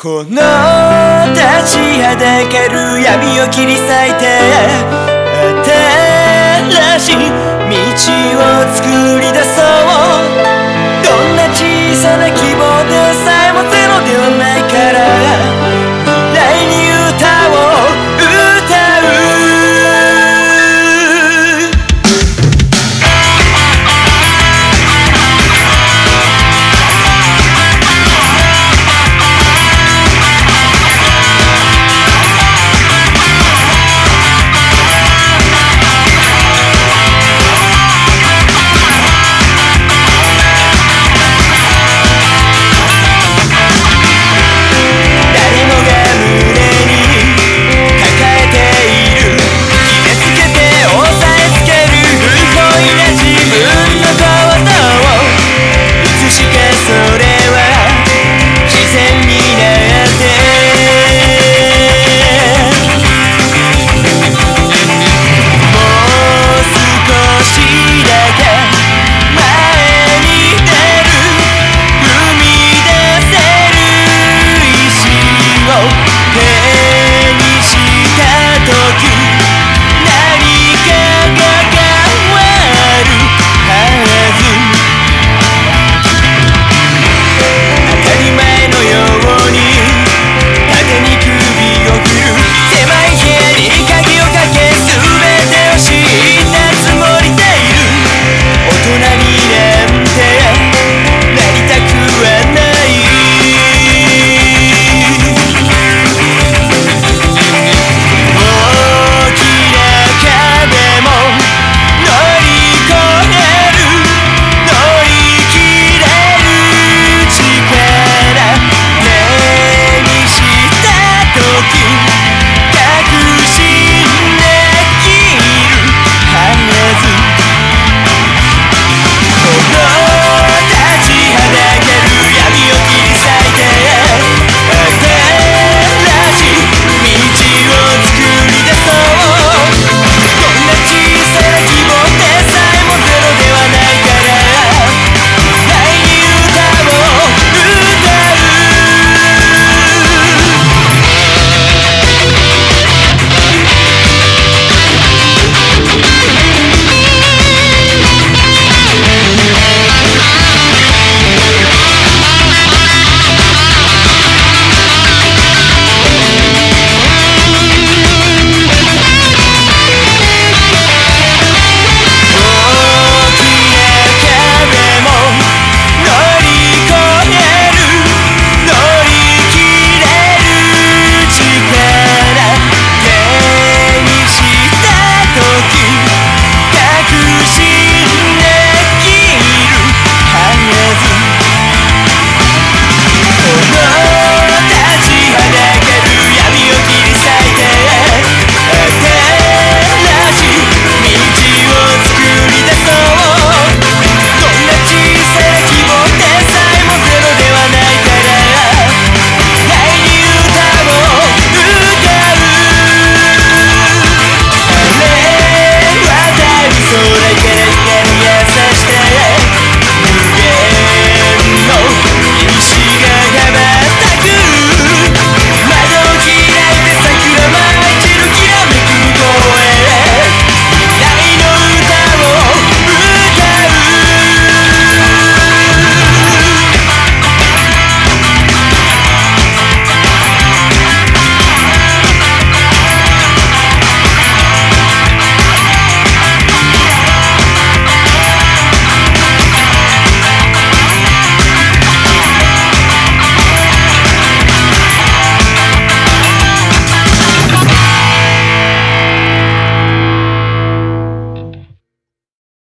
この立ちはだかる闇を切り裂いて新しい